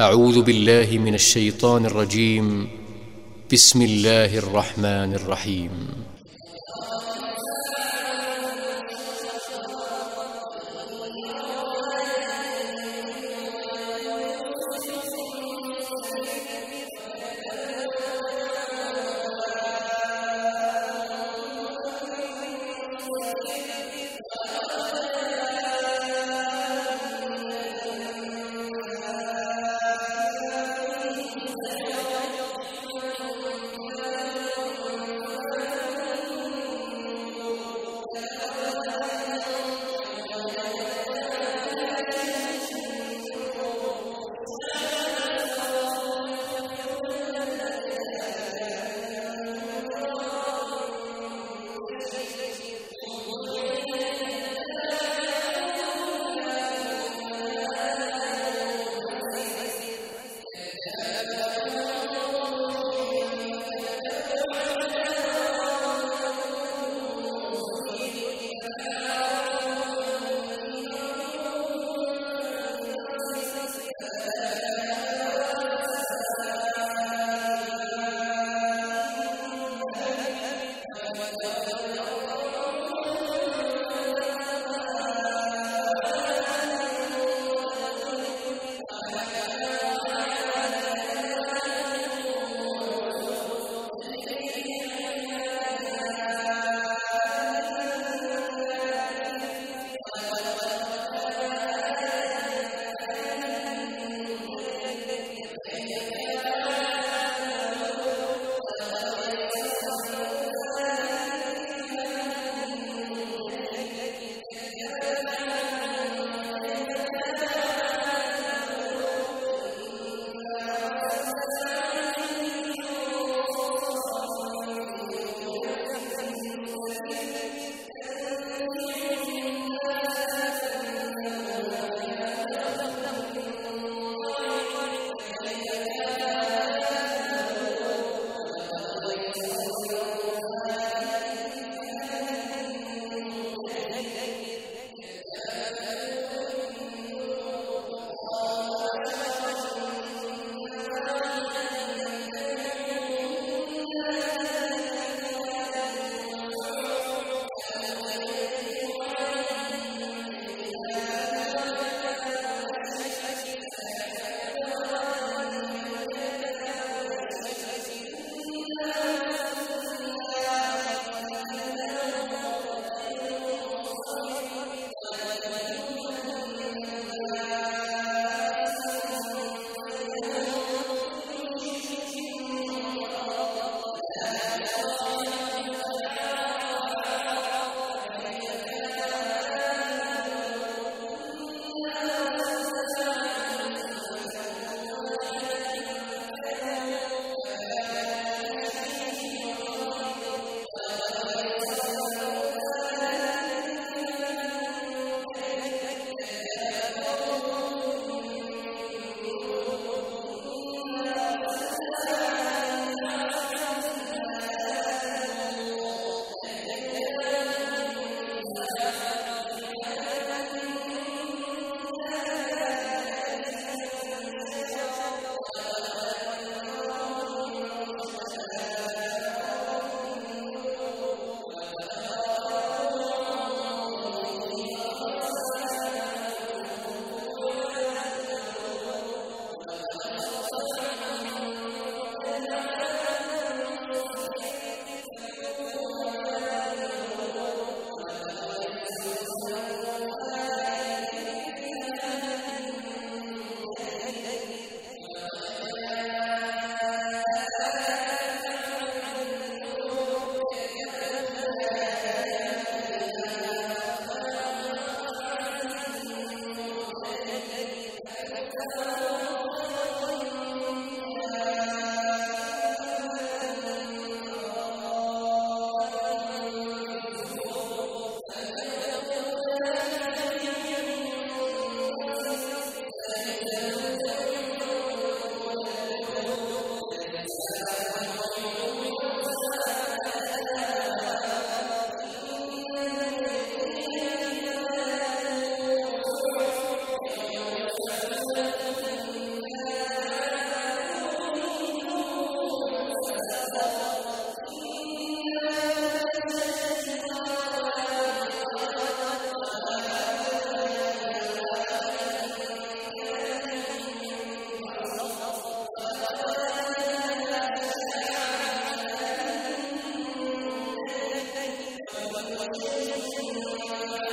أعوذ بالله من الشيطان الرجيم بسم الله الرحمن الرحيم شَيْءٍ